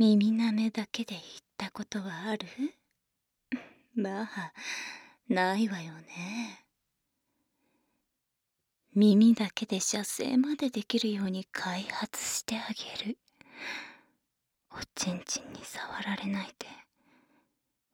耳なめだけで言ったことはある？まあないわよね。耳だけで射精までできるように開発してあげる。おちんちんに触られないで。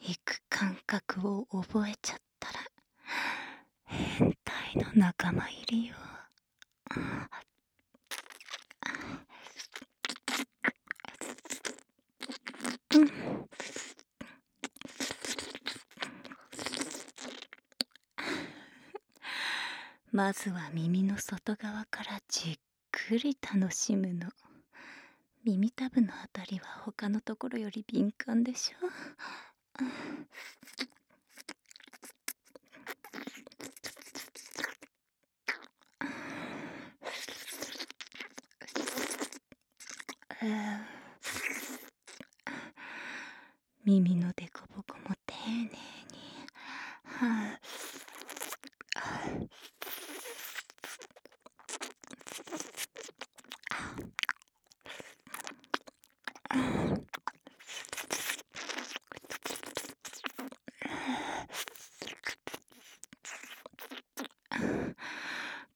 行く感覚を覚えちゃったら変態の仲間入りよ。まずは耳の外側からじっくり楽しむの。耳たぶのあたりは他のところより敏感でしょ。耳のデコボコも丁寧に。はあ。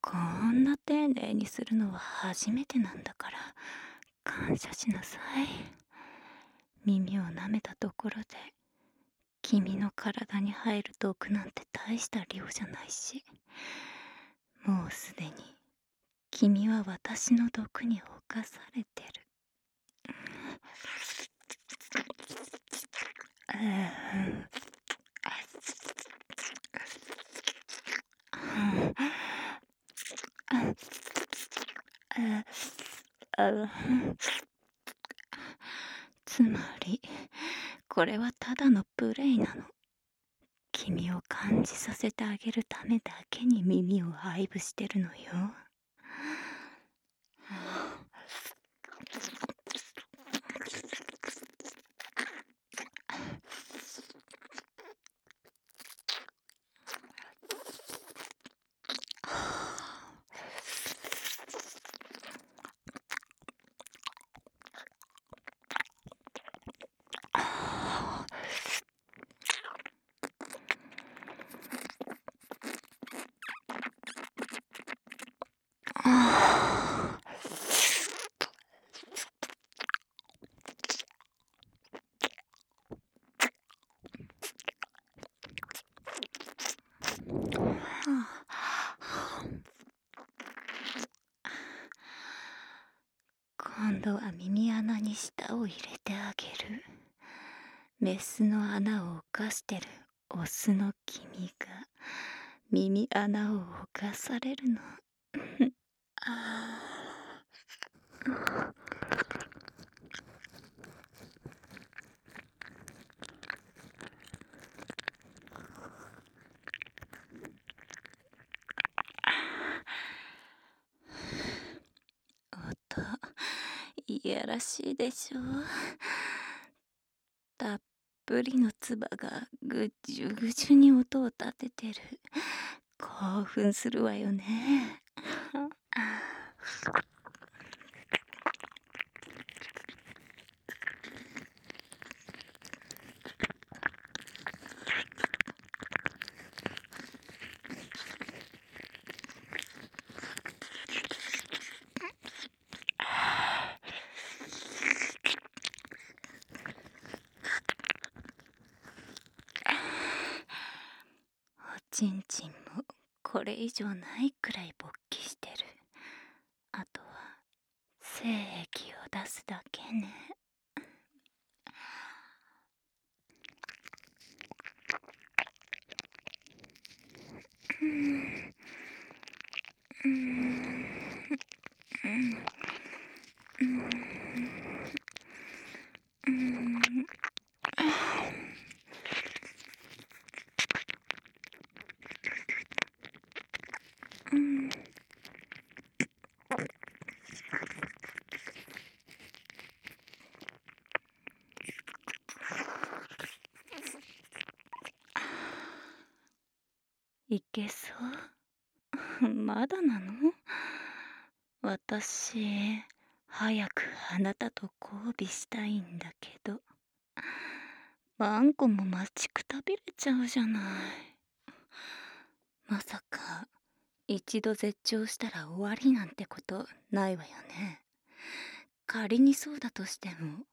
こんな丁寧にするのは初めてなんだから感謝しなさい。耳を舐めたところで君の体に入る毒なんて大した量じゃないしもうすでに君は私の毒に侵されてる。つまりこれはただのプレイなの。君を感じさせてあげるためだけに耳を愛撫してるのよ。今度は耳穴に舌を入れてあげるメスの穴を犯してるオスの君が耳穴を犯されるの。ああいやらしいでしょ。たっぷりの唾がぐじゅぐじゅに音を立ててる。興奮するわよね。おちんちんもこれ以上ないくらい勃起してる。あとは精液を出すだけね。いけそう？まだなの？私早くあなたと交尾したいんだけど。ワンコも待ちくたびれちゃうじゃない。まさか一度絶頂したら終わりなんてことないわよね。仮にそうだとしても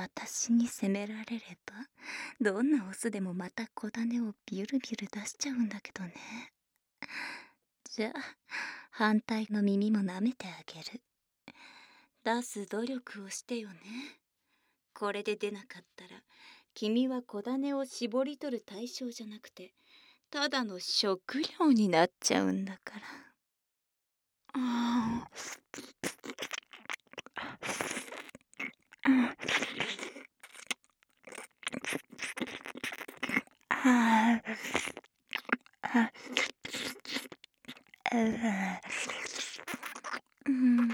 私に責められればどんなオスでもまた小種をビュルビュル出しちゃうんだけどね。じゃあ反対の耳も舐めてあげる。出す努力をしてよね。これで出なかったら君は小種を絞り取る対象じゃなくてただの食料になっちゃうんだから。ああああうん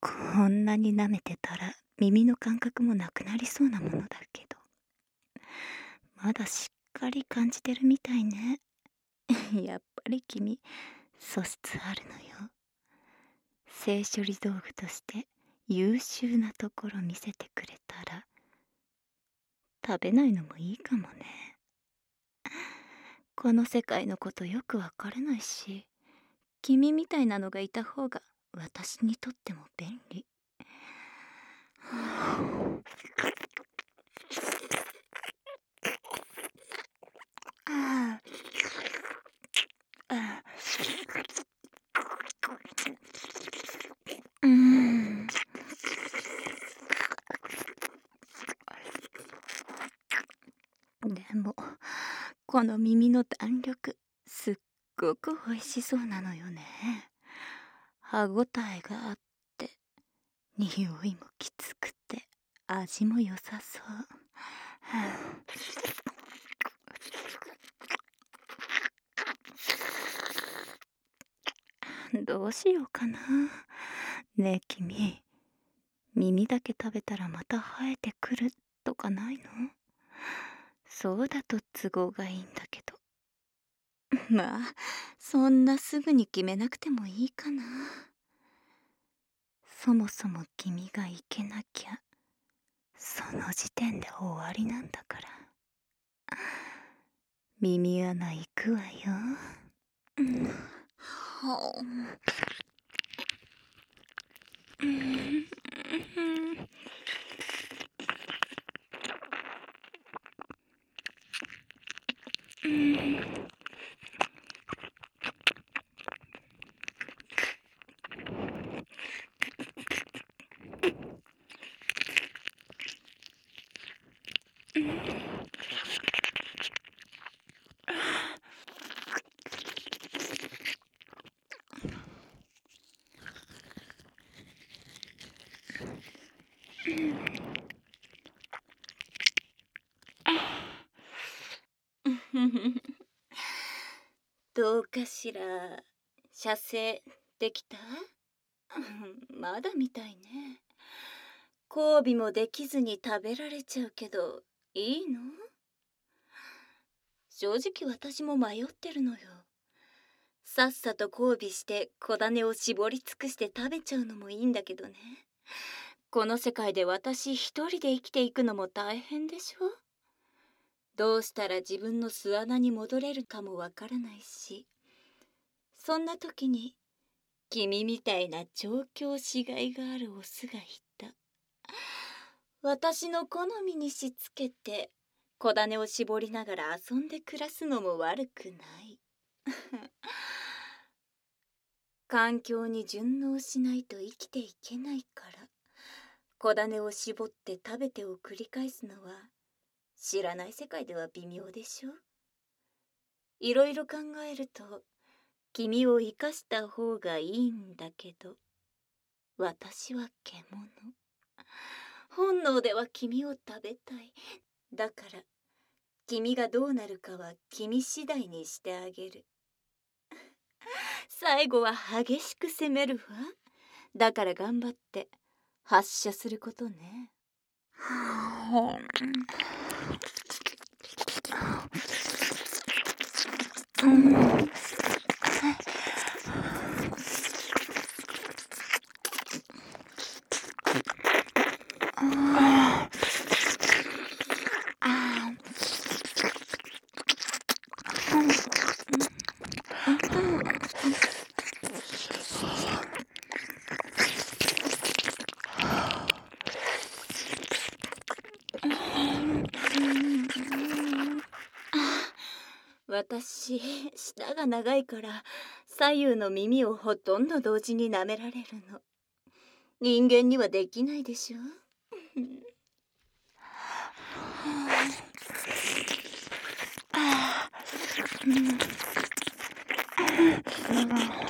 こんなに舐めてたら耳の感覚もなくなりそうなものだけどまだしっかり感じてるみたいねやっぱり君素質あるのよ性処理道具として優秀なところ見せてくれたら食べないのもいいかもね この世界のことよくわからないし君みたいなのがいた方が私にとっても便利。ああうんでもこの耳の弾力すっごく美味しそうなのよね。歯ごたえがあって匂いもきつくて味も良さそう、どうしようかな。ねえ君。耳だけ食べたらまた生えてくるとかないの？そうだと都合がいいんだけど。まあそんなすぐに決めなくてもいいかな。そもそも君が行けなきゃその時点で終わりなんだから。耳穴行くわよ、うん、うん。どうかしら。射精できた？まだみたいね。交尾もできずに食べられちゃうけどいいの？正直私も迷ってるのよ。さっさと交尾して小種を絞り尽くして食べちゃうのもいいんだけどね。この世界で私一人で生きていくのも大変でしょ？どうしたら自分の巣穴に戻れるかもわからないし。そんな時に君みたいな調教しがいがあるオスがいた。私の好みにしつけて小種を絞りながら遊んで暮らすのも悪くない。環境に順応しないと生きていけないから。小種を絞って食べてを繰り返すのは知らない世界では微妙でしょいろいろ考えると君を生かした方がいいんだけど私は獣。本能では君を食べたい。だから君がどうなるかは君次第にしてあげる。最後は激しく攻めるわ。だから頑張って。発射することね。うあ私舌が長いから左右の耳をほとんど同時に舐められるの。人間にはできないでしょ。どうか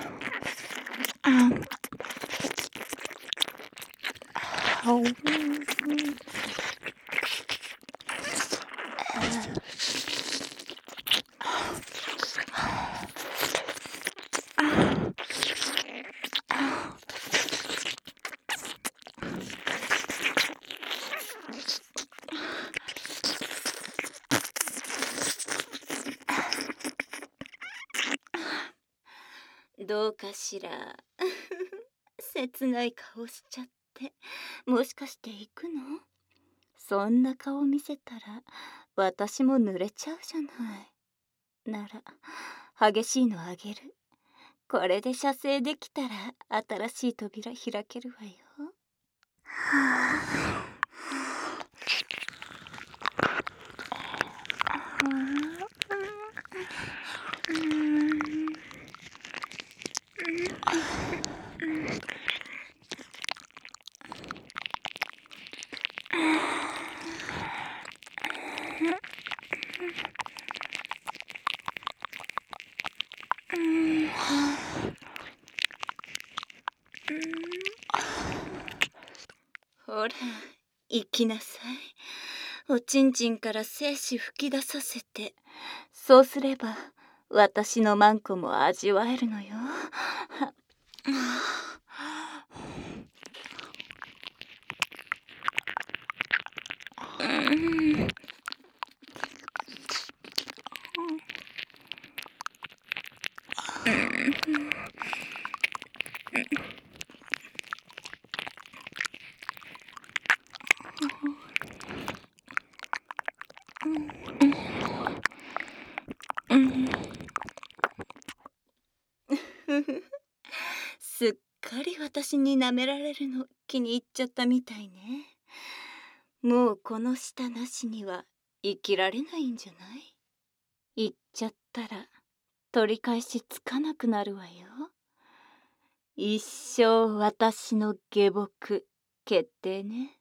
しら。切ない顔しちゃって。もしかして行くの？そんな顔見せたら私も濡れちゃうじゃない。なら激しいのあげる。これで射精できたら新しい扉開けるわよ。は あほら行きなさいおちんちんから精子吹き出させてそうすれば私のマンコも味わえるのよ。すっかり私に舐められるの気に入っちゃったみたいね。もうこの舌なしには生きられないんじゃない？言っちゃったら取り返しつかなくなるわよ。一生私の下僕決定ね、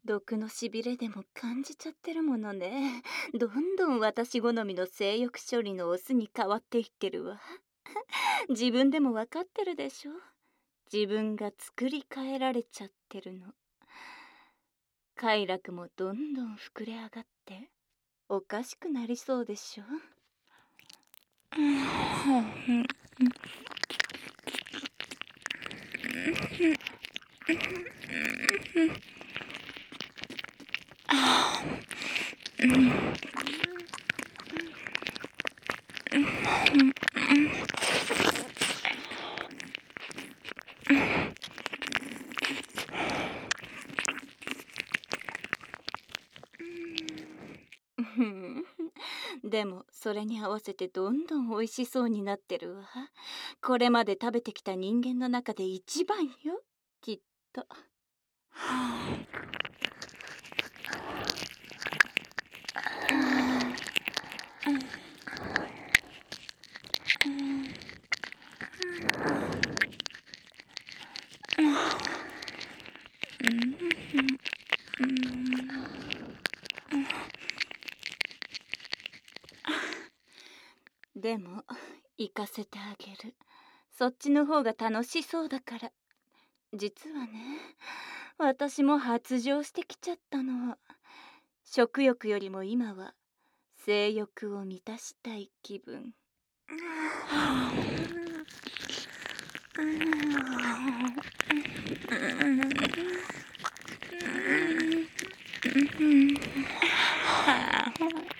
毒のしびれでも感じちゃってるものね。どんどん私好みの性欲処理のオスに変わっていってるわ。自分でも分かってるでしょ。自分が作り変えられちゃってるの。快楽もどんどん膨れ上がっておかしくなりそうでしょ。でもそれに合わせてどんどん美味しそうになってるわこれまで食べてきた人間の中で一番よきっと。でも行かせてあげる。そっちの方が楽しそうだから。実はね私も発情してきちゃったの。食欲よりも今は性欲を満たしたい気分。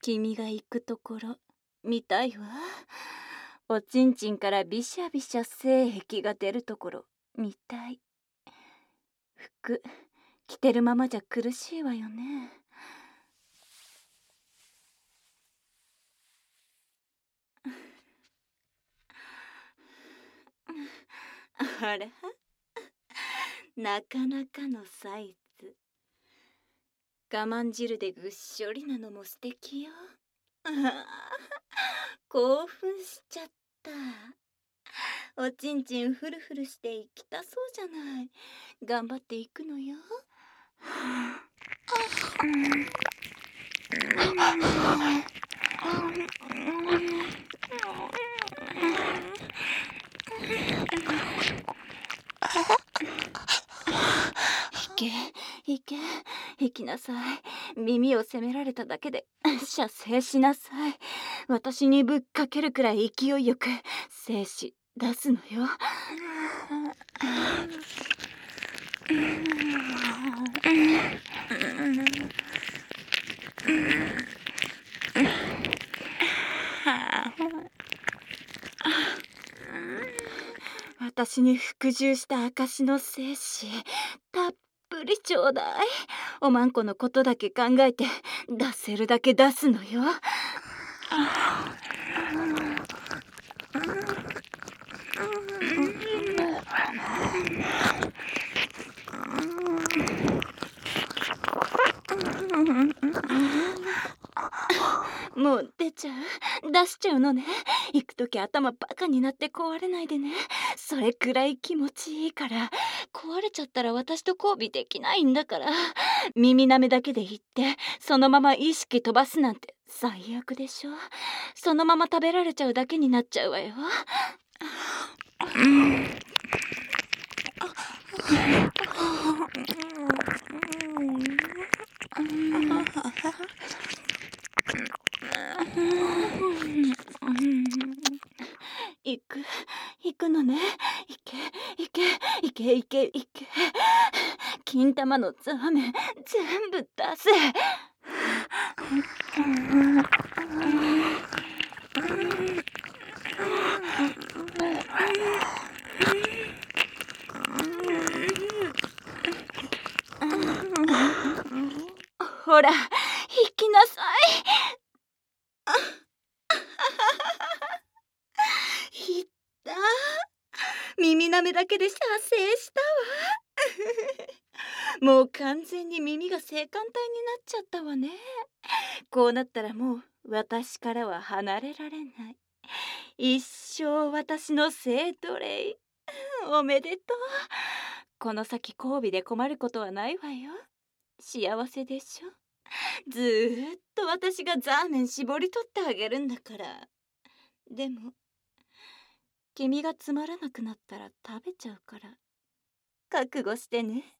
君が行くところ見たいわ。おちんちんからびしゃびしゃ性癖が出るところ見たい。服着てるままじゃ苦しいわよね。あらなかなかのサイズ。我慢汁でぐっしょりなのも素敵よ。興奮しちゃった。おちんちんフルフルしていきたそうじゃない。頑張っていくのよ。け行け行きなさい。耳を責められただけで射精しなさい。私にぶっかけるくらい勢いよく精子出すのよ。はあ私に服従した証の精子たっぷりちょうだい。おまんこのことだけ考えて出せるだけ出すのよもう出ちゃう。出しちゃうのね。行く時頭バカになって壊れないでね。それくらい気持ちいいから。壊れちゃったら私と交尾できないんだから。耳なめだけで言ってそのまま意識飛ばすなんて最悪でしょ。そのまま食べられちゃうだけになっちゃうわよ。行く。行くのね。行け。行け。行け。行け。行け。金玉のザーメン全部出せほら行きなさいいった耳なめだけで射精したわ。もう完全に耳が性感帯になっちゃったわね。こうなったらもう私からは離れられない。一生私の性奴隷。おめでとう。この先交尾で困ることはないわよ。幸せでしょ。ずーっと私がザーメン絞り取ってあげるんだから。でも君がつまらなくなったら食べちゃうから。覚悟してね。